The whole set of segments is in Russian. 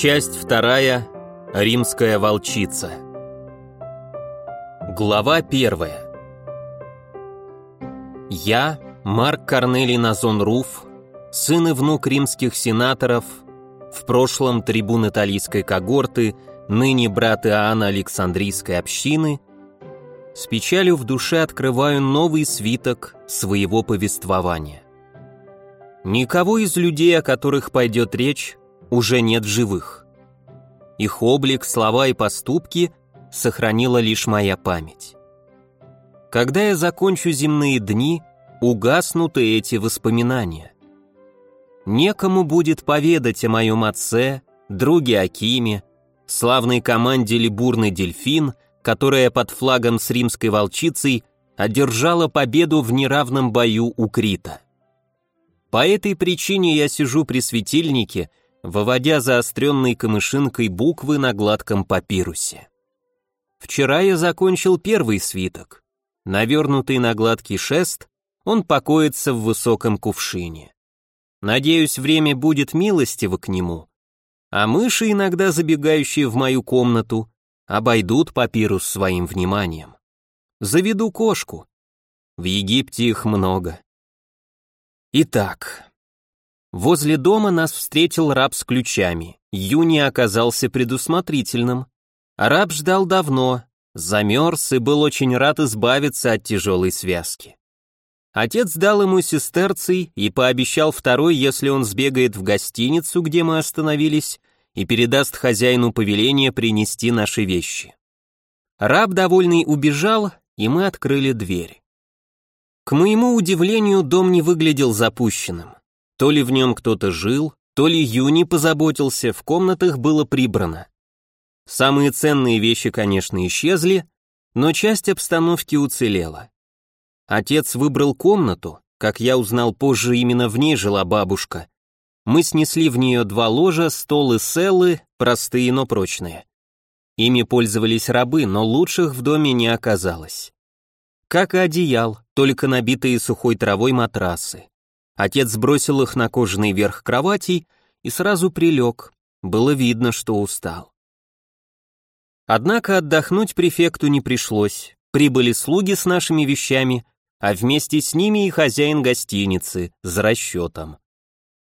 Часть вторая. Римская волчица. Глава первая. Я, Марк Корнелий Назон Руф, сын и внук римских сенаторов, в прошлом трибун италийской когорты, ныне брат Иоанна Александрийской общины, с печалью в душе открываю новый свиток своего повествования. Никого из людей, о которых пойдет речь, уже нет в живых. Их облик, слова и поступки сохранила лишь моя память. Когда я закончу земные дни, угаснут и эти воспоминания. Некому будет поведать о моем отце, друге Акиме, славной команде «Либурный дельфин», которая под флагом с римской волчицей одержала победу в неравном бою у Крита. По этой причине я сижу при светильнике выводя заостренной камышинкой буквы на гладком папирусе. Вчера я закончил первый свиток. Навернутый на гладкий шест, он покоится в высоком кувшине. Надеюсь, время будет милостиво к нему. А мыши, иногда забегающие в мою комнату, обойдут папирус своим вниманием. Заведу кошку. В Египте их много. Итак, Возле дома нас встретил раб с ключами. Юни оказался предусмотрительным. Раб ждал давно, замерз и был очень рад избавиться от тяжелой связки. Отец дал ему сестерций и пообещал второй, если он сбегает в гостиницу, где мы остановились, и передаст хозяину повеление принести наши вещи. Раб, довольный, убежал, и мы открыли дверь. К моему удивлению, дом не выглядел запущенным. То ли в нем кто-то жил, то ли Юни позаботился, в комнатах было прибрано. Самые ценные вещи, конечно, исчезли, но часть обстановки уцелела. Отец выбрал комнату, как я узнал позже, именно в ней жила бабушка. Мы снесли в нее два ложа, стол и селлы, простые, но прочные. Ими пользовались рабы, но лучших в доме не оказалось. Как и одеял, только набитые сухой травой матрасы. Отец сбросил их на кожаный верх кровати и сразу прилег. Было видно, что устал. Однако отдохнуть префекту не пришлось. Прибыли слуги с нашими вещами, а вместе с ними и хозяин гостиницы за расчетом.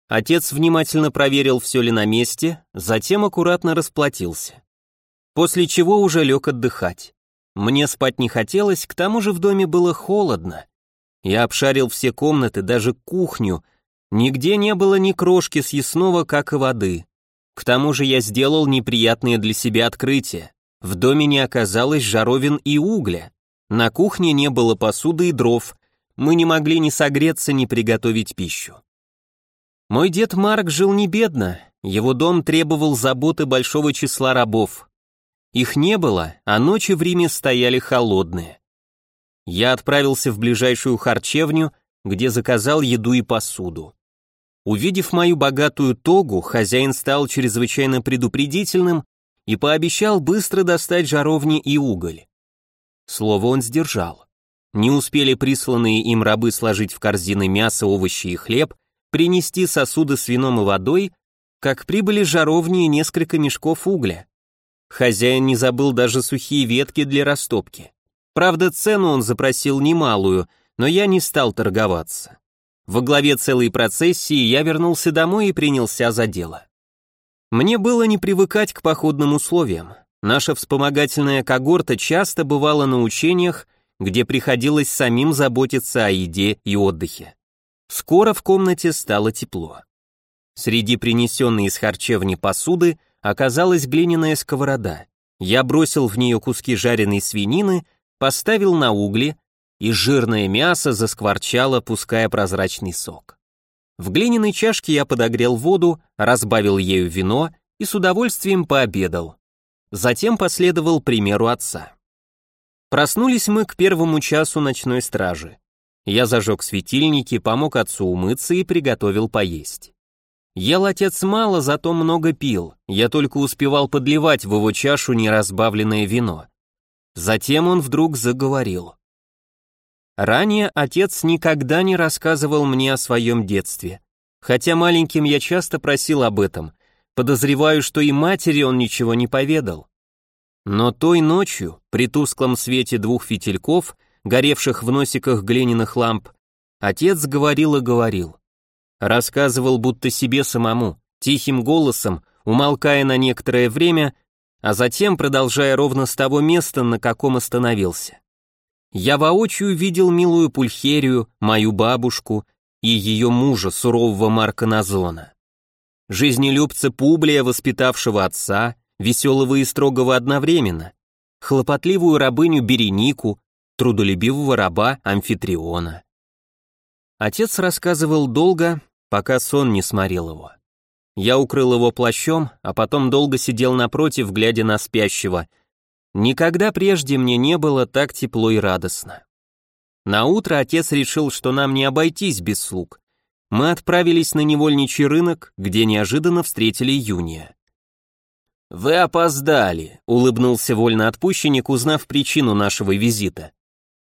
Отец внимательно проверил, все ли на месте, затем аккуратно расплатился. После чего уже лег отдыхать. Мне спать не хотелось, к тому же в доме было холодно. Я обшарил все комнаты, даже кухню. Нигде не было ни крошки съестного, как и воды. К тому же я сделал неприятное для себя открытие. В доме не оказалось жаровин и угля. На кухне не было посуды и дров. Мы не могли ни согреться, ни приготовить пищу. Мой дед Марк жил не бедно. Его дом требовал заботы большого числа рабов. Их не было, а ночи в Риме стояли холодные. Я отправился в ближайшую харчевню, где заказал еду и посуду. Увидев мою богатую тогу, хозяин стал чрезвычайно предупредительным и пообещал быстро достать жаровни и уголь. Слово он сдержал. Не успели присланные им рабы сложить в корзины мясо, овощи и хлеб, принести сосуды с вином и водой, как прибыли жаровни и несколько мешков угля. Хозяин не забыл даже сухие ветки для растопки. Правда, цену он запросил немалую, но я не стал торговаться. Во главе целой процессии я вернулся домой и принялся за дело. Мне было не привыкать к походным условиям. Наша вспомогательная когорта часто бывала на учениях, где приходилось самим заботиться о еде и отдыхе. Скоро в комнате стало тепло. Среди принесенной из харчевни посуды оказалась глиняная сковорода. Я бросил в нее куски жареной свинины, поставил на угли, и жирное мясо заскворчало, пуская прозрачный сок. В глиняной чашке я подогрел воду, разбавил ею вино и с удовольствием пообедал. Затем последовал примеру отца. Проснулись мы к первому часу ночной стражи. Я зажег светильники, помог отцу умыться и приготовил поесть. Ел отец мало, зато много пил, я только успевал подливать в его чашу неразбавленное вино. Затем он вдруг заговорил. Ранее отец никогда не рассказывал мне о своем детстве. Хотя маленьким я часто просил об этом, подозреваю, что и матери он ничего не поведал. Но той ночью, при тусклом свете двух фитильков, горевших в носиках глиняных ламп, отец говорил и говорил. Рассказывал будто себе самому, тихим голосом, умолкая на некоторое время, а затем продолжая ровно с того места, на каком остановился. Я воочию видел милую Пульхерию, мою бабушку и ее мужа, сурового Марка Назона. Жизнелюбца Публия, воспитавшего отца, веселого и строгого одновременно, хлопотливую рабыню Беренику, трудолюбивого раба Амфитриона. Отец рассказывал долго, пока сон не сморил его. Я укрыл его плащом, а потом долго сидел напротив, глядя на спящего. Никогда прежде мне не было так тепло и радостно. На утро отец решил, что нам не обойтись без слуг. Мы отправились на невольничий рынок, где неожиданно встретили Юния. «Вы опоздали», — улыбнулся вольноотпущенник, узнав причину нашего визита.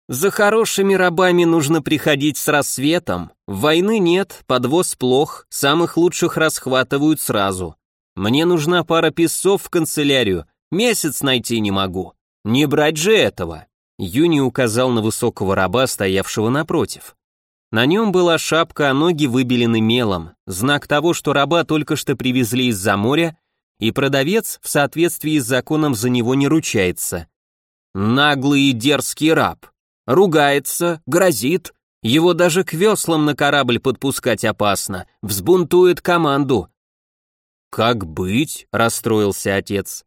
«За хорошими рабами нужно приходить с рассветом. Войны нет, подвоз плох, самых лучших расхватывают сразу. Мне нужна пара песцов в канцелярию, месяц найти не могу. Не брать же этого». Юни указал на высокого раба, стоявшего напротив. На нем была шапка, а ноги выбелены мелом, знак того, что раба только что привезли из-за моря и продавец в соответствии с законом за него не ручается. Наглый и дерзкий раб. Ругается, грозит, его даже к веслам на корабль подпускать опасно, взбунтует команду. «Как быть?» — расстроился отец.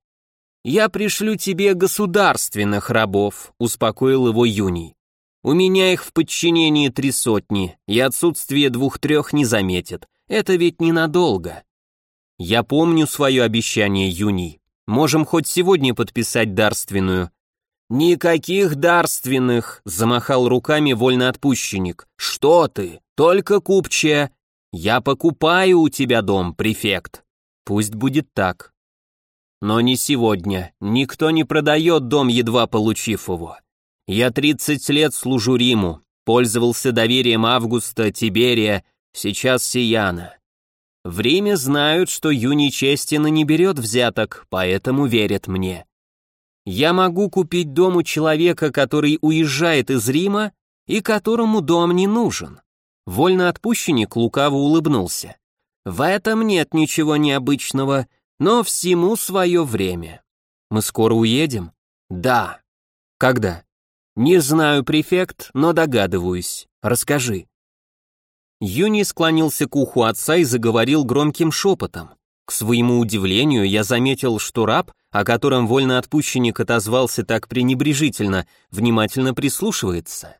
«Я пришлю тебе государственных рабов», — успокоил его Юний. «У меня их в подчинении три сотни, и отсутствие двух-трех не заметят. Это ведь ненадолго. Я помню свое обещание, Юний. Можем хоть сегодня подписать дарственную. Никаких дарственных, замахал руками вольноотпущенник. Что ты? Только купчая. Я покупаю у тебя дом, префект. Пусть будет так. Но не сегодня. Никто не продает дом, едва получив его. Я 30 лет служу Риму, пользовался доверием Августа, Тиберия, сейчас Сияна. Время знают, что Юни честен и не берет взяток, поэтому верят мне. Я могу купить дом у человека, который уезжает из Рима и которому дом не нужен. Вольноотпущенник лукаво улыбнулся. В этом нет ничего необычного, но всему свое время. Мы скоро уедем? Да. Когда? Не знаю, префект, но догадываюсь. Расскажи. Юни склонился к уху отца и заговорил громким шепотом. К своему удивлению, я заметил, что раб, о котором вольноотпущенник отозвался так пренебрежительно, внимательно прислушивается.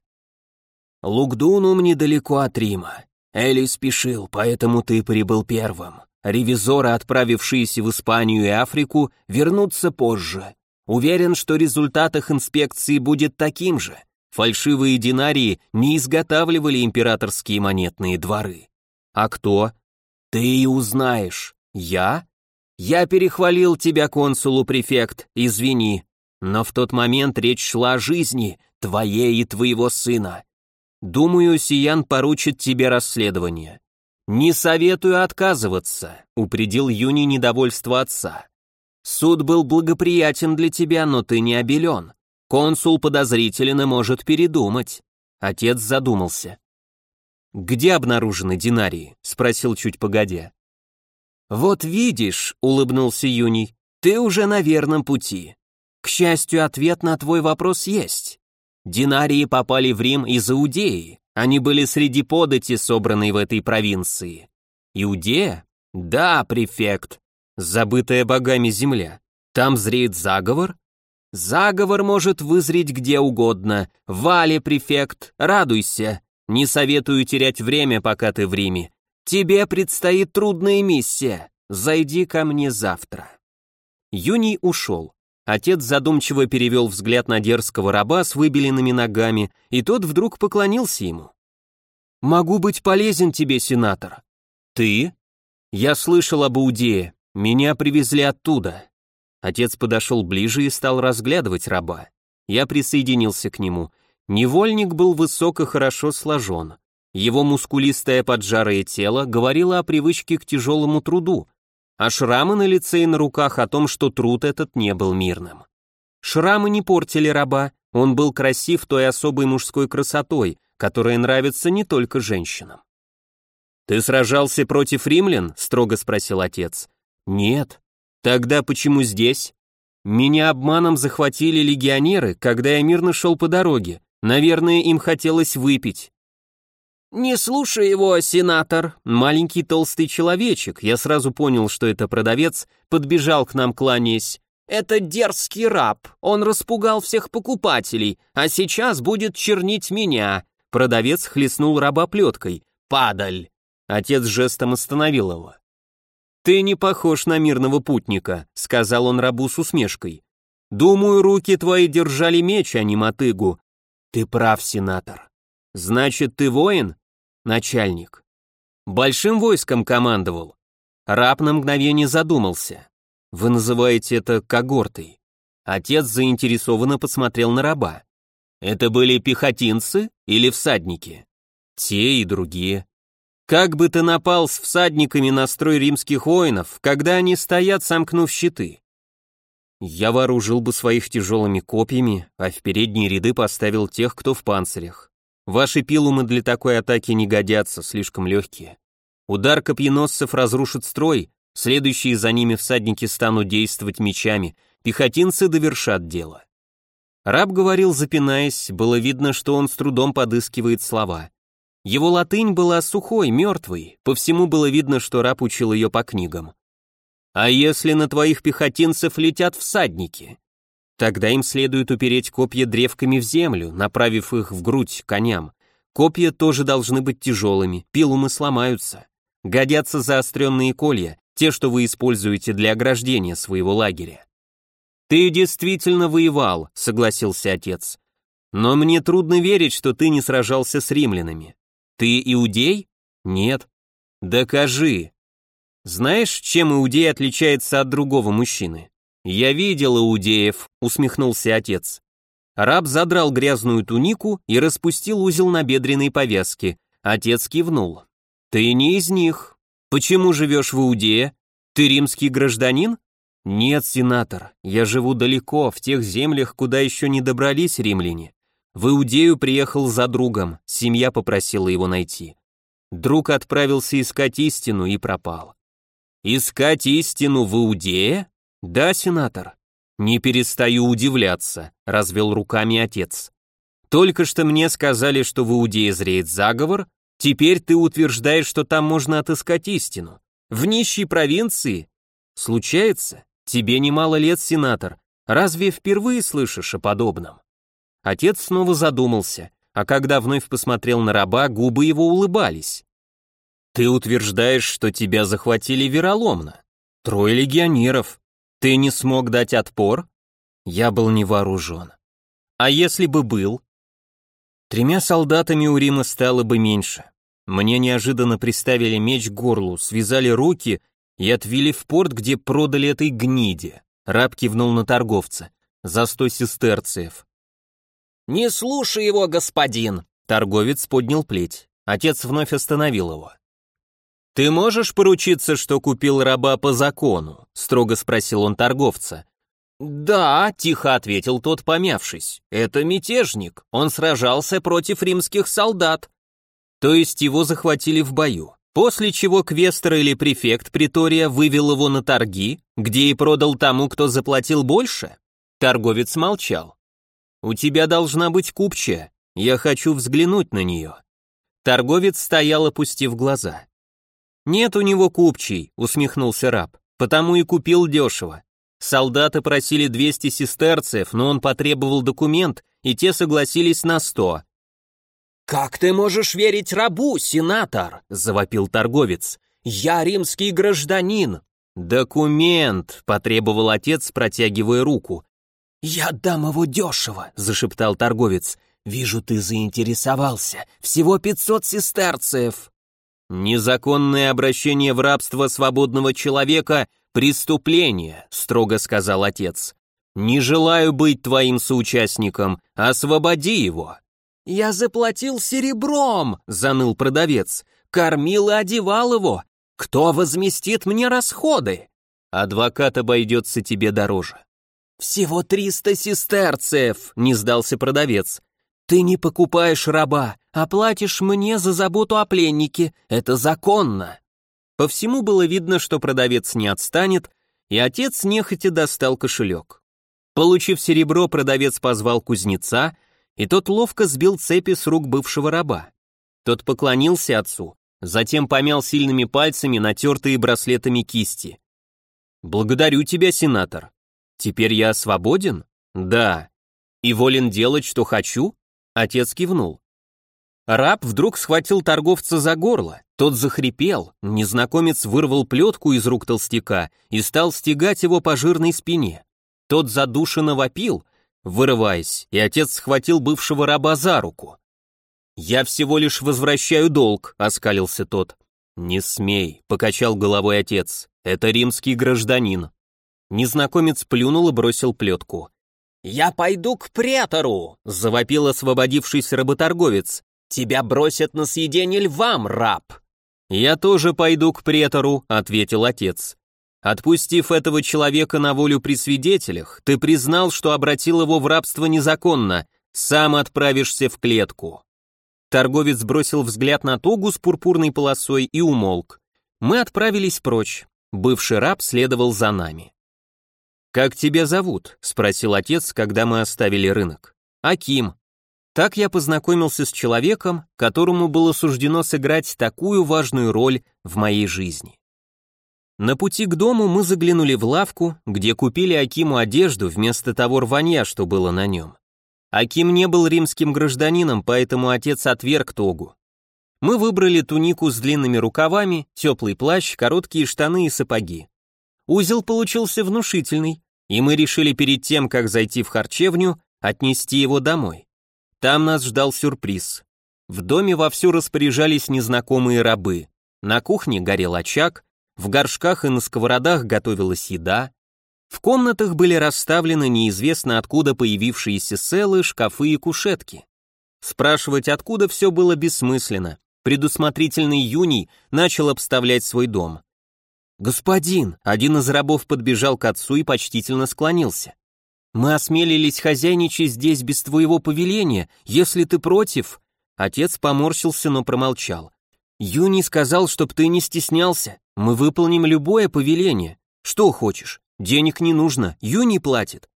«Лукдунум недалеко от Рима. Эли спешил, поэтому ты прибыл первым. Ревизоры, отправившиеся в Испанию и Африку, вернутся позже. Уверен, что результат их инспекции будет таким же. Фальшивые динарии не изготавливали императорские монетные дворы. А кто? Ты и узнаешь. Я? Я перехвалил тебя, консулу-префект, извини. Но в тот момент речь шла о жизни, твоей и твоего сына. Думаю, Сиян поручит тебе расследование. Не советую отказываться, упредил Юни недовольство отца. Суд был благоприятен для тебя, но ты не обелен. Консул подозрителен и может передумать. Отец задумался. «Где обнаружены динарии?» — спросил чуть погодя. «Вот видишь», — улыбнулся Юний, — «ты уже на верном пути. К счастью, ответ на твой вопрос есть. Динарии попали в Рим из Иудеи, они были среди подати, собранной в этой провинции. Иудея? Да, префект. Забытая богами земля. Там зреет заговор? Заговор может вызреть где угодно. Вале, префект, радуйся. Не советую терять время, пока ты в Риме. Тебе предстоит трудная миссия. Зайди ко мне завтра. Юний ушел. Отец задумчиво перевел взгляд на дерзкого раба с выбеленными ногами, и тот вдруг поклонился ему. «Могу быть полезен тебе, сенатор». «Ты?» «Я слышал об Иудее. Меня привезли оттуда. Отец подошел ближе и стал разглядывать раба. Я присоединился к нему. Невольник был высок и хорошо сложен. Его мускулистое поджарое тело говорило о привычке к тяжелому труду, а шрамы на лице и на руках о том, что труд этот не был мирным. Шрамы не портили раба, он был красив той особой мужской красотой, которая нравится не только женщинам. «Ты сражался против римлян?» — строго спросил отец. «Нет». «Тогда почему здесь?» «Меня обманом захватили легионеры, когда я мирно шел по дороге. Наверное, им хотелось выпить». «Не слушай его, сенатор!» Маленький толстый человечек, я сразу понял, что это продавец, подбежал к нам, кланяясь. «Это дерзкий раб, он распугал всех покупателей, а сейчас будет чернить меня!» Продавец хлестнул раба плеткой. «Падаль!» Отец жестом остановил его. «Ты не похож на мирного путника», — сказал он рабу с усмешкой. «Думаю, руки твои держали меч, а не мотыгу». «Ты прав, сенатор». «Значит, ты воин?» «Начальник». «Большим войском командовал». Раб на мгновение задумался. «Вы называете это когортой». Отец заинтересованно посмотрел на раба. «Это были пехотинцы или всадники?» «Те и другие». Как бы ты напал с всадниками на строй римских воинов, когда они стоят, сомкнув щиты? Я вооружил бы своих тяжелыми копьями, а в передние ряды поставил тех, кто в панцирях. Ваши пилумы для такой атаки не годятся, слишком легкие. Удар копьеносцев разрушит строй, следующие за ними всадники станут действовать мечами, пехотинцы довершат дело. Раб говорил, запинаясь, было видно, что он с трудом подыскивает слова. Его латынь была сухой, мертвой, по всему было видно, что раб учил ее по книгам. «А если на твоих пехотинцев летят всадники?» Тогда им следует упереть копья древками в землю, направив их в грудь коням. Копья тоже должны быть тяжелыми, пилумы сломаются. Годятся заостренные колья, те, что вы используете для ограждения своего лагеря. «Ты действительно воевал», — согласился отец. «Но мне трудно верить, что ты не сражался с римлянами. Ты иудей? Нет. Докажи. Знаешь, чем иудей отличается от другого мужчины? Я видел иудеев, усмехнулся отец. Раб задрал грязную тунику и распустил узел на бедренной повязке. Отец кивнул. Ты не из них. Почему живешь в Иудее? Ты римский гражданин? Нет, сенатор, я живу далеко, в тех землях, куда еще не добрались римляне. В Иудею приехал за другом, семья попросила его найти. Друг отправился искать истину и пропал. Искать истину в Иудее? Да, сенатор. Не перестаю удивляться, развел руками отец. Только что мне сказали, что в Иудее зреет заговор, теперь ты утверждаешь, что там можно отыскать истину. В нищей провинции? Случается? Тебе немало лет, сенатор. Разве впервые слышишь о подобном? Отец снова задумался, а когда вновь посмотрел на раба, губы его улыбались. «Ты утверждаешь, что тебя захватили вероломно. Трое легионеров. Ты не смог дать отпор?» Я был не вооружен. «А если бы был?» Тремя солдатами у Рима стало бы меньше. Мне неожиданно приставили меч к горлу, связали руки и отвели в порт, где продали этой гниде. Раб кивнул на торговца. За сто сестерциев. «Не слушай его, господин!» Торговец поднял плеть. Отец вновь остановил его. «Ты можешь поручиться, что купил раба по закону?» строго спросил он торговца. «Да», — тихо ответил тот, помявшись. «Это мятежник. Он сражался против римских солдат». То есть его захватили в бою. После чего квестер или префект притория вывел его на торги, где и продал тому, кто заплатил больше? Торговец молчал. «У тебя должна быть купчая, я хочу взглянуть на нее». Торговец стоял, опустив глаза. «Нет у него купчей», — усмехнулся раб, «потому и купил дешево. Солдаты просили 200 сестерцев, но он потребовал документ, и те согласились на 100. «Как ты можешь верить рабу, сенатор?» — завопил торговец. «Я римский гражданин». «Документ», — потребовал отец, протягивая руку. «Я отдам его дешево», — зашептал торговец. «Вижу, ты заинтересовался. Всего пятьсот сестерцев». «Незаконное обращение в рабство свободного человека — преступление», — строго сказал отец. «Не желаю быть твоим соучастником. Освободи его». «Я заплатил серебром», — заныл продавец. «Кормил и одевал его. Кто возместит мне расходы?» Адвокат обойдется тебе дороже. «Всего триста сестерцев!» — не сдался продавец. «Ты не покупаешь раба, а платишь мне за заботу о пленнике. Это законно!» По всему было видно, что продавец не отстанет, и отец нехотя достал кошелек. Получив серебро, продавец позвал кузнеца, и тот ловко сбил цепи с рук бывшего раба. Тот поклонился отцу, затем помял сильными пальцами натертые браслетами кисти. «Благодарю тебя, сенатор. Теперь я свободен?» «Да». «И волен делать, что хочу?» Отец кивнул. Раб вдруг схватил торговца за горло, тот захрипел, незнакомец вырвал плетку из рук толстяка и стал стегать его по жирной спине. Тот задушенно вопил, вырываясь, и отец схватил бывшего раба за руку. «Я всего лишь возвращаю долг», — оскалился тот. «Не смей», — покачал головой отец, — «это римский гражданин». Незнакомец плюнул и бросил плетку. «Я пойду к претору!» — завопил освободившийся работорговец. «Тебя бросят на съедение львам, раб!» «Я тоже пойду к претору», — ответил отец. «Отпустив этого человека на волю при свидетелях, ты признал, что обратил его в рабство незаконно, сам отправишься в клетку». Торговец бросил взгляд на тогу с пурпурной полосой и умолк. Мы отправились прочь. Бывший раб следовал за нами. «Как тебя зовут?» — спросил отец, когда мы оставили рынок. «Аким». Так я познакомился с человеком, которому было суждено сыграть такую важную роль в моей жизни. На пути к дому мы заглянули в лавку, где купили Акиму одежду вместо того рванья, что было на нем. Аким не был римским гражданином, поэтому отец отверг тогу. Мы выбрали тунику с длинными рукавами, теплый плащ, короткие штаны и сапоги. Узел получился внушительный, и мы решили перед тем, как зайти в харчевню, отнести его домой. Там нас ждал сюрприз. В доме вовсю распоряжались незнакомые рабы. На кухне горел очаг, в горшках и на сковородах готовилась еда. В комнатах были расставлены неизвестно откуда появившиеся селы, шкафы и кушетки. Спрашивать, откуда все было бессмысленно. Предусмотрительный Юний начал обставлять свой дом. «Господин!» — один из рабов подбежал к отцу и почтительно склонился. «Мы осмелились хозяйничать здесь без твоего повеления, если ты против...» Отец поморщился, но промолчал. «Юний сказал, чтоб ты не стеснялся. Мы выполним любое повеление. Что хочешь? Денег не нужно, Юний платит».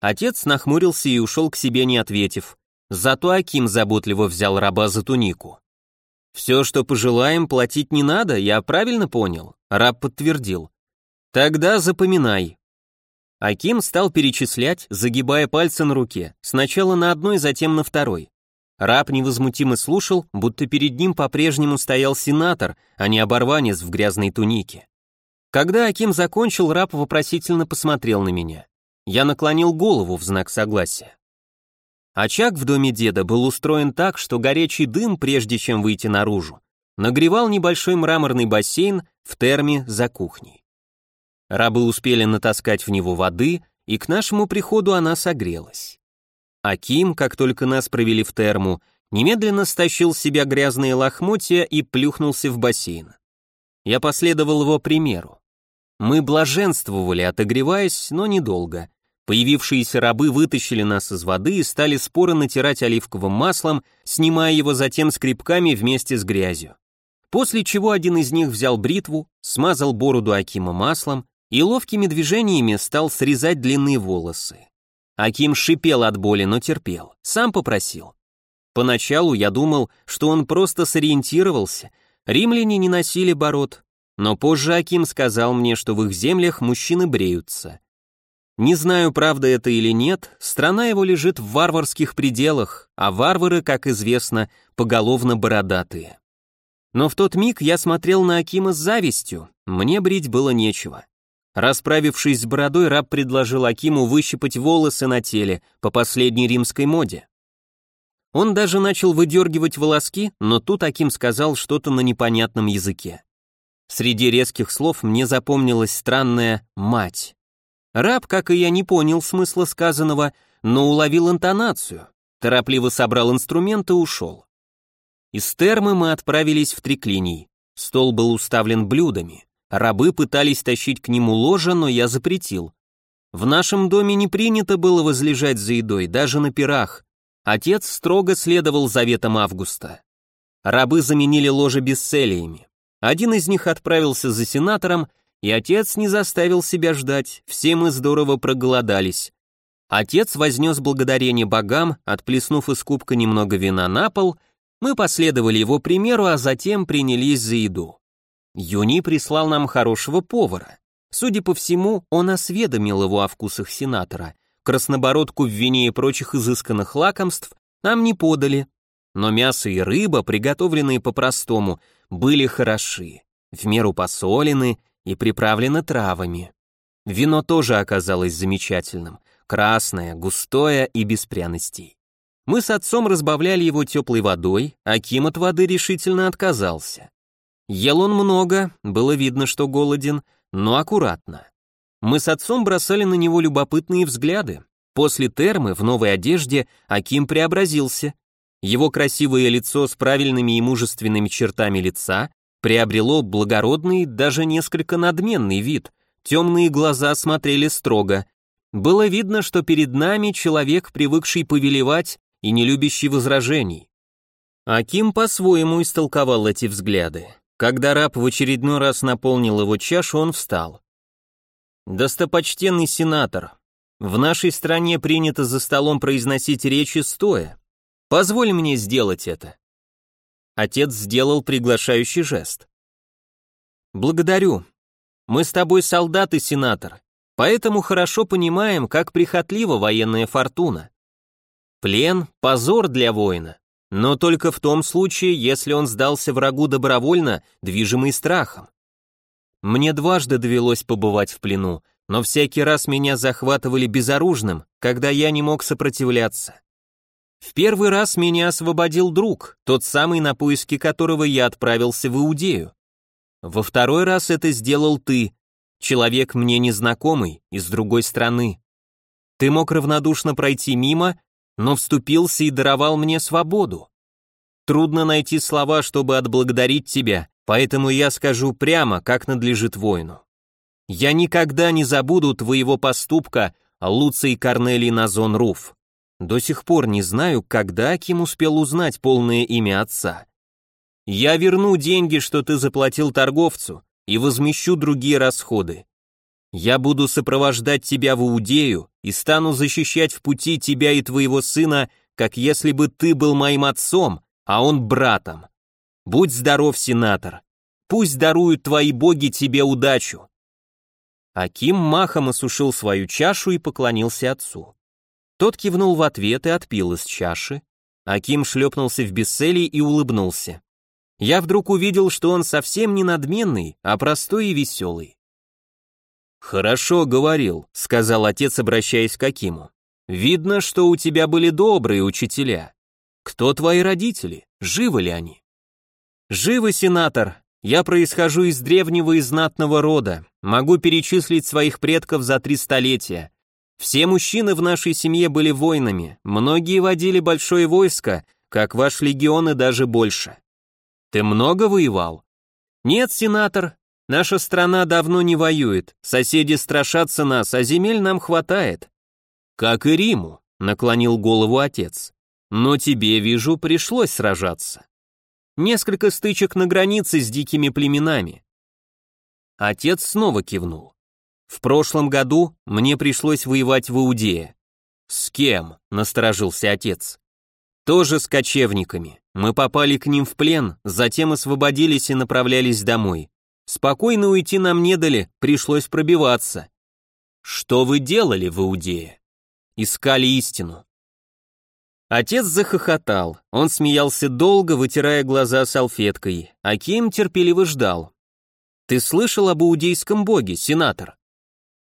Отец нахмурился и ушел к себе, не ответив. Зато Аким заботливо взял раба за тунику. «Все, что пожелаем, платить не надо, я правильно понял?» Раб подтвердил. «Тогда запоминай». Аким стал перечислять, загибая пальцы на руке, сначала на одной, затем на второй. Раб невозмутимо слушал, будто перед ним по-прежнему стоял сенатор, а не оборванец в грязной тунике. Когда Аким закончил, раб вопросительно посмотрел на меня. Я наклонил голову в знак согласия. Очаг в доме деда был устроен так, что горячий дым, прежде чем выйти наружу, нагревал небольшой мраморный бассейн в терме за кухней. Рабы успели натаскать в него воды, и к нашему приходу она согрелась. Аким, как только нас провели в терму, немедленно стащил с себя грязные лохмотья и плюхнулся в бассейн. Я последовал его примеру. Мы блаженствовали, отогреваясь, но недолго. Появившиеся рабы вытащили нас из воды и стали споро натирать оливковым маслом, снимая его затем скребками вместе с грязью. После чего один из них взял бритву, смазал бороду Акима маслом и ловкими движениями стал срезать длинные волосы. Аким шипел от боли, но терпел, сам попросил. Поначалу я думал, что он просто сориентировался, римляне не носили бород, но позже Аким сказал мне, что в их землях мужчины бреются. Не знаю, правда это или нет, страна его лежит в варварских пределах, а варвары, как известно, поголовно бородатые. Но в тот миг я смотрел на Акима с завистью, мне брить было нечего. Расправившись с бородой, раб предложил Акиму выщипать волосы на теле по последней римской моде. Он даже начал выдергивать волоски, но тут Аким сказал что-то на непонятном языке. Среди резких слов мне запомнилась странная «мать». Раб, как и я, не понял смысла сказанного, но уловил интонацию, торопливо собрал инструменты и ушел. Из термы мы отправились в триклиний. Стол был уставлен блюдами. рабы пытались тащить к нему ложе, но я запретил. В нашем доме не принято было возлежать за едой, даже на пирах. Отец строго следовал заветам Августа. Рабы заменили ложе бесцелиями. Один из них отправился за сенатором, и отец не заставил себя ждать, все мы здорово проголодались. Отец вознес благодарение богам, отплеснув из кубка немного вина на пол, мы последовали его примеру, а затем принялись за еду. Юни прислал нам хорошего повара. Судя по всему, он осведомил его о вкусах сенатора. Краснобородку в вине и прочих изысканных лакомств нам не подали, но мясо и рыба, приготовленные по-простому, были хороши, в меру посолены и приправлены травами. Вино тоже оказалось замечательным, красное, густое и без пряностей. Мы с отцом разбавляли его теплой водой, а Ким от воды решительно отказался. Ел он много, было видно, что голоден, но аккуратно. Мы с отцом бросали на него любопытные взгляды. После термы в новой одежде Аким преобразился. Его красивое лицо с правильными и мужественными чертами лица приобрело благородный, даже несколько надменный вид. Темные глаза смотрели строго. Было видно, что перед нами человек, привыкший повелевать и не любящий возражений. Аким по-своему истолковал эти взгляды. Когда раб в очередной раз наполнил его чашу, он встал. «Достопочтенный сенатор, в нашей стране принято за столом произносить речи стоя. Позволь мне сделать это». Отец сделал приглашающий жест. «Благодарю. Мы с тобой солдат и сенатор, поэтому хорошо понимаем, как прихотлива военная фортуна. Плен — позор для воина, но только в том случае, если он сдался врагу добровольно, движимый страхом. Мне дважды довелось побывать в плену, но всякий раз меня захватывали безоружным, когда я не мог сопротивляться. В первый раз меня освободил друг, тот самый, на поиски которого я отправился в Иудею. Во второй раз это сделал ты, человек мне незнакомый, из другой страны. Ты мог равнодушно пройти мимо, но вступился и даровал мне свободу. Трудно найти слова, чтобы отблагодарить тебя, поэтому я скажу прямо, как надлежит воину. Я никогда не забуду твоего поступка, Луций Корнелий Назон Руф. До сих пор не знаю, когда Ким успел узнать полное имя отца. Я верну деньги, что ты заплатил торговцу, и возмещу другие расходы. Я буду сопровождать тебя в Иудею и стану защищать в пути тебя и твоего сына, как если бы ты был моим отцом, а он братом. Будь здоров, сенатор. Пусть даруют твои боги тебе удачу. Аким махом осушил свою чашу и поклонился отцу. Тот кивнул в ответ и отпил из чаши. Аким шлепнулся в бесцелий и улыбнулся. Я вдруг увидел, что он совсем не надменный, а простой и веселый. «Хорошо говорил», — сказал отец, обращаясь к Акиму. «Видно, что у тебя были добрые учителя. Кто твои родители? Живы ли они?» «Живы, сенатор. Я происхожу из древнего и знатного рода. Могу перечислить своих предков за три столетия. Все мужчины в нашей семье были воинами, многие водили большое войско, как ваш легион и даже больше. Ты много воевал? Нет, сенатор, Наша страна давно не воюет, соседи страшатся нас, а земель нам хватает. Как и Риму, наклонил голову отец. Но тебе, вижу, пришлось сражаться. Несколько стычек на границе с дикими племенами. Отец снова кивнул. В прошлом году мне пришлось воевать в Иудее. С кем? насторожился отец. Тоже с кочевниками. Мы попали к ним в плен, затем освободились и направлялись домой. Спокойно уйти нам не дали, пришлось пробиваться. Что вы делали в Иудее? Искали истину. Отец захохотал. Он смеялся долго, вытирая глаза салфеткой, а Ким терпеливо ждал. Ты слышал об иудейском боге, сенатор?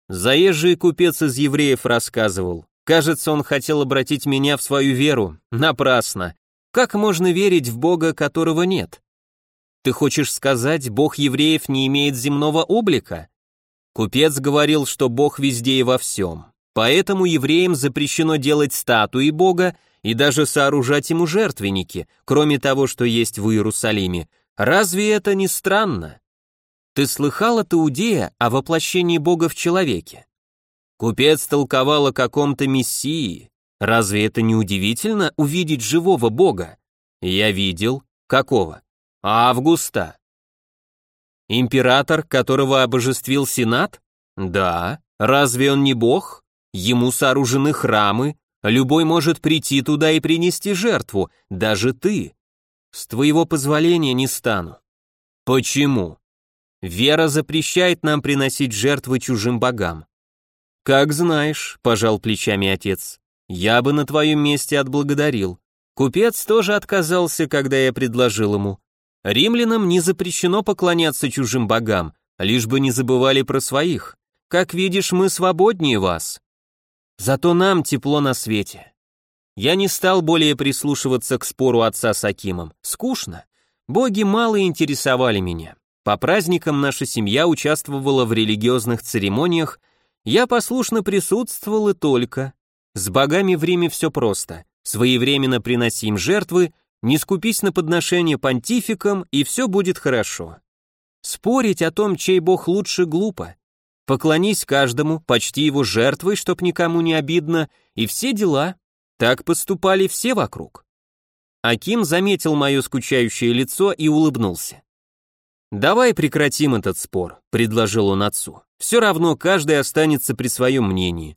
Заезжий купец из евреев рассказывал. Кажется, он хотел обратить меня в свою веру. Напрасно. Как можно верить в бога, которого нет? Ты хочешь сказать, бог евреев не имеет земного облика? Купец говорил, что бог везде и во всем. Поэтому евреям запрещено делать статуи бога и даже сооружать ему жертвенники, кроме того, что есть в Иерусалиме. Разве это не странно? Ты слыхал от Иудея о воплощении Бога в человеке? Купец толковал о каком-то мессии. Разве это не удивительно увидеть живого Бога? Я видел. Какого? Августа. Император, которого обожествил Сенат? Да. Разве он не Бог? Ему сооружены храмы, любой может прийти туда и принести жертву, даже ты. С твоего позволения не стану. Почему? Вера запрещает нам приносить жертвы чужим богам. Как знаешь, пожал плечами отец. Я бы на твоем месте отблагодарил. Купец тоже отказался, когда я предложил ему. Римлянам не запрещено поклоняться чужим богам, лишь бы не забывали про своих. Как видишь, мы свободнее вас. Зато нам тепло на свете. Я не стал более прислушиваться к спору отца с Акимом. Скучно. Боги мало интересовали меня. По праздникам наша семья участвовала в религиозных церемониях, я послушно присутствовал и только. С богами в Риме все просто. Своевременно приноси им жертвы, не скупись на подношения понтификам, и все будет хорошо. Спорить о том, чей бог лучше, глупо. Поклонись каждому, почти его жертвой, чтоб никому не обидно, и все дела. Так поступали все вокруг. Аким заметил мое скучающее лицо и улыбнулся. «Давай прекратим этот спор», — предложил он отцу. «Все равно каждый останется при своем мнении.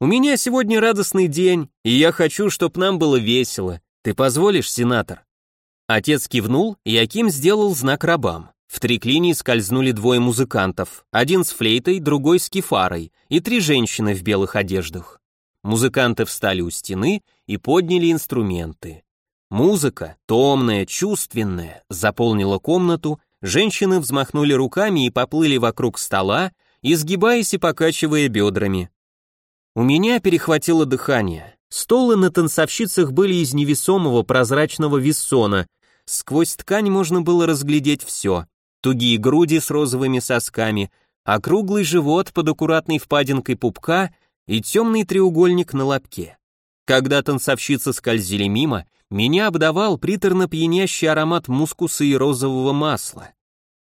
У меня сегодня радостный день, и я хочу, чтобы нам было весело. Ты позволишь, сенатор?» Отец кивнул, и Аким сделал знак рабам. В триклинии скользнули двое музыкантов, один с флейтой, другой с кефарой, и три женщины в белых одеждах. Музыканты встали у стены и подняли инструменты. Музыка, томная, чувственная, заполнила комнату, женщины взмахнули руками и поплыли вокруг стола, изгибаясь и покачивая бедрами. У меня перехватило дыхание. Столы на танцовщицах были из невесомого прозрачного виссона. Сквозь ткань можно было разглядеть все. Тугие груди с розовыми сосками, округлый живот под аккуратной впадинкой пупка и темный треугольник на лобке. Когда танцовщицы скользили мимо, меня обдавал приторно пьянящий аромат мускуса и розового масла.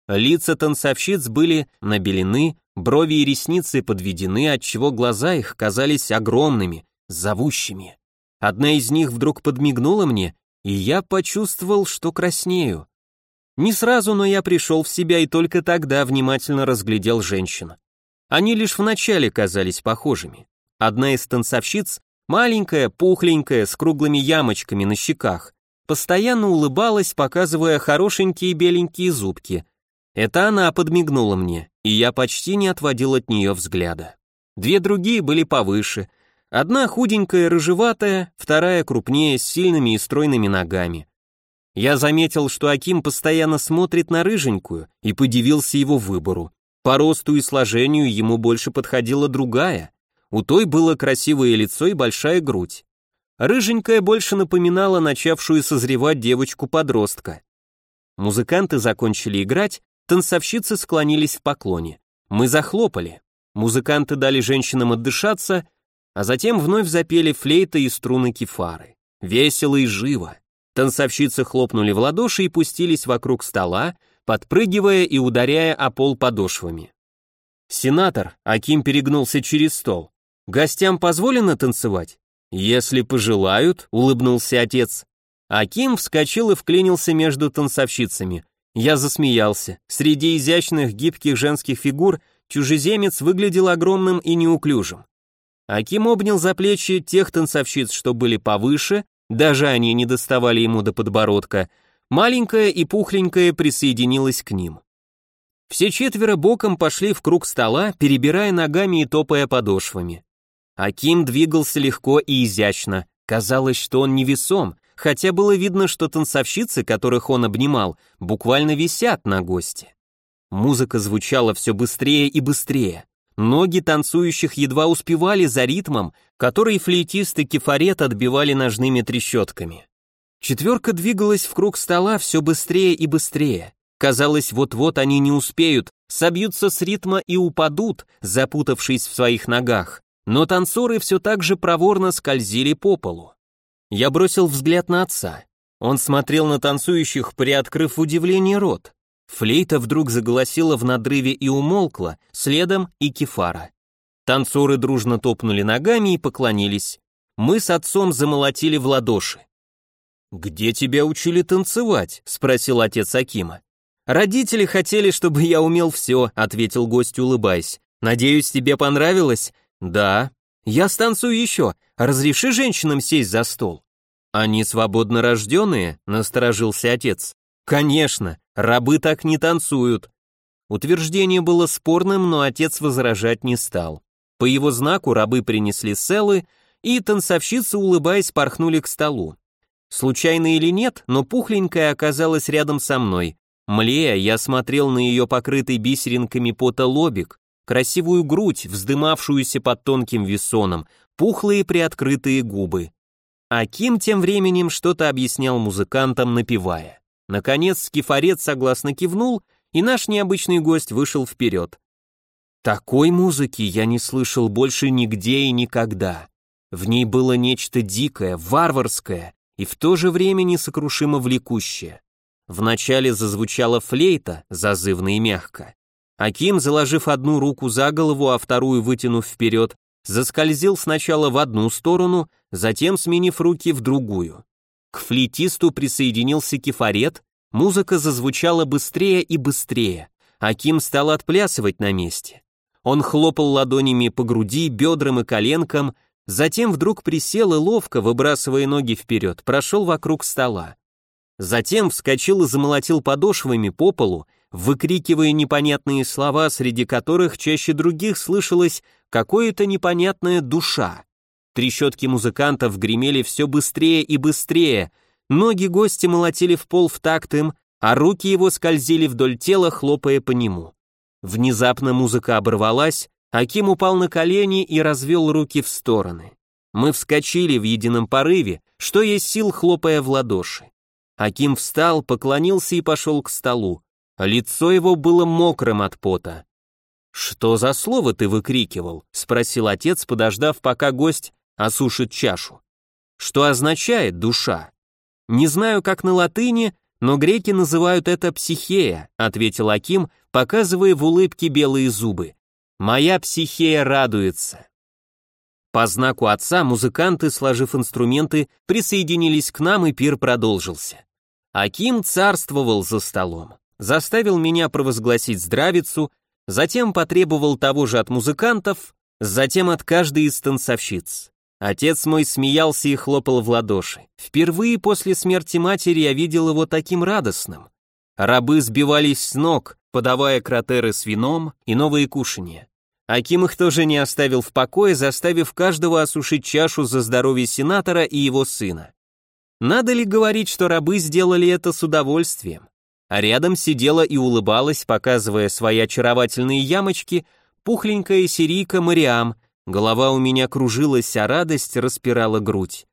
Лица танцовщиц были набелены, брови и ресницы подведены, отчего глаза их казались огромными, зовущими. Одна из них вдруг подмигнула мне, и я почувствовал, что краснею. Не сразу, но я пришел в себя и только тогда внимательно разглядел женщину. Они лишь вначале казались похожими. Одна из танцовщиц, маленькая, пухленькая, с круглыми ямочками на щеках, постоянно улыбалась, показывая хорошенькие беленькие зубки. Это она подмигнула мне, и я почти не отводил от нее взгляда. Две другие были повыше. Одна худенькая, рыжеватая, вторая крупнее, с сильными и стройными ногами. Я заметил, что Аким постоянно смотрит на рыженькую и подивился его выбору. По росту и сложению ему больше подходила другая. У той было красивое лицо и большая грудь. Рыженькая больше напоминала начавшую созревать девочку-подростка. Музыканты закончили играть, танцовщицы склонились в поклоне. Мы захлопали. Музыканты дали женщинам отдышаться, а затем вновь запели флейта и струны кефары. Весело и живо. Танцовщицы хлопнули в ладоши и пустились вокруг стола, подпрыгивая и ударяя о пол подошвами. «Сенатор», — Аким перегнулся через стол, — «гостям позволено танцевать?» «Если пожелают», — улыбнулся отец. Аким вскочил и вклинился между танцовщицами. Я засмеялся. Среди изящных гибких женских фигур чужеземец выглядел огромным и неуклюжим. Аким обнял за плечи тех танцовщиц, что были повыше, даже они не доставали ему до подбородка, Маленькая и пухленькая присоединилась к ним. Все четверо боком пошли в круг стола, перебирая ногами и топая подошвами. Аким двигался легко и изящно, казалось, что он невесом, хотя было видно, что танцовщицы, которых он обнимал, буквально висят на гости. Музыка звучала все быстрее и быстрее. Ноги танцующих едва успевали за ритмом, который флейтист и кефарет отбивали ножными трещотками. Четверка двигалась в круг стола все быстрее и быстрее. Казалось, вот-вот они не успеют, собьются с ритма и упадут, запутавшись в своих ногах. Но танцоры все так же проворно скользили по полу. Я бросил взгляд на отца. Он смотрел на танцующих, приоткрыв удивление рот. Флейта вдруг заголосила в надрыве и умолкла, следом и кефара. Танцоры дружно топнули ногами и поклонились. Мы с отцом замолотили в ладоши. «Где тебя учили танцевать?» — спросил отец Акима. «Родители хотели, чтобы я умел все», — ответил гость, улыбаясь. «Надеюсь, тебе понравилось?» «Да». «Я станцую еще. Разреши женщинам сесть за стол». «Они свободно рожденные?» — насторожился отец. «Конечно, рабы так не танцуют». Утверждение было спорным, но отец возражать не стал. По его знаку рабы принесли селы, и танцовщицы, улыбаясь, порхнули к столу. Случайно или нет, но пухленькая оказалась рядом со мной. Млея, я смотрел на ее покрытый бисеринками пота лобик, красивую грудь, вздымавшуюся под тонким весоном, пухлые приоткрытые губы. А Ким тем временем что-то объяснял музыкантам, напевая. Наконец Скифорет согласно кивнул, и наш необычный гость вышел вперед. Такой музыки я не слышал больше нигде и никогда. В ней было нечто дикое, варварское и в то же время несокрушимо влекущее. Вначале зазвучала флейта, зазывно и мягко. Аким, заложив одну руку за голову, а вторую вытянув вперед, заскользил сначала в одну сторону, затем сменив руки в другую. К флейтисту присоединился кефарет, музыка зазвучала быстрее и быстрее. Аким стал отплясывать на месте. Он хлопал ладонями по груди, бедрам и коленкам, затем вдруг присел и ловко, выбрасывая ноги вперед, прошел вокруг стола. Затем вскочил и замолотил подошвами по полу, выкрикивая непонятные слова, среди которых чаще других слышалось какое-то непонятное душа. Трещотки музыкантов гремели все быстрее и быстрее, ноги гостя молотили в пол в такт им, а руки его скользили вдоль тела, хлопая по нему. Внезапно музыка оборвалась, Аким упал на колени и развел руки в стороны. Мы вскочили в едином порыве, что есть сил, хлопая в ладоши. Аким встал, поклонился и пошел к столу. Лицо его было мокрым от пота. «Что за слово ты выкрикивал?» — спросил отец, подождав, пока гость осушит чашу. «Что означает душа?» «Не знаю, как на латыни, но греки называют это психея», — ответил Аким, показывая в улыбке белые зубы. «Моя психея радуется». По знаку отца музыканты, сложив инструменты, присоединились к нам, и пир продолжился. Аким царствовал за столом, заставил меня провозгласить здравицу, затем потребовал того же от музыкантов, затем от каждой из танцовщиц. Отец мой смеялся и хлопал в ладоши. Впервые после смерти матери я видел его таким радостным. Рабы сбивались с ног, подавая кратеры с вином и новые кушанья. Аким их тоже не оставил в покое, заставив каждого осушить чашу за здоровье сенатора и его сына. Надо ли говорить, что рабы сделали это с удовольствием? А рядом сидела и улыбалась, показывая свои очаровательные ямочки, пухленькая сирийка Мариам, голова у меня кружилась, а радость распирала грудь.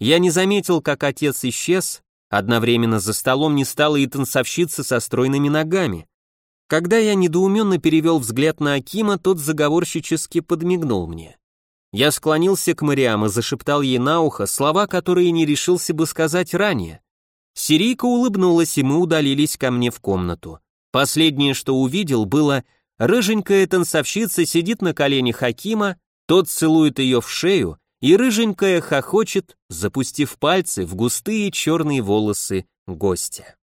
Я не заметил, как отец исчез, одновременно за столом не стало и танцовщица со стройными ногами. Когда я недоуменно перевел взгляд на Акима, тот заговорщически подмигнул мне. Я склонился к Мариам и зашептал ей на ухо слова, которые не решился бы сказать ранее. Сирийка улыбнулась, и мы удалились ко мне в комнату. Последнее, что увидел, было рыженькая танцовщица сидит на коленях Хакима, тот целует ее в шею, и рыженькая хохочет, запустив пальцы в густые черные волосы гостя.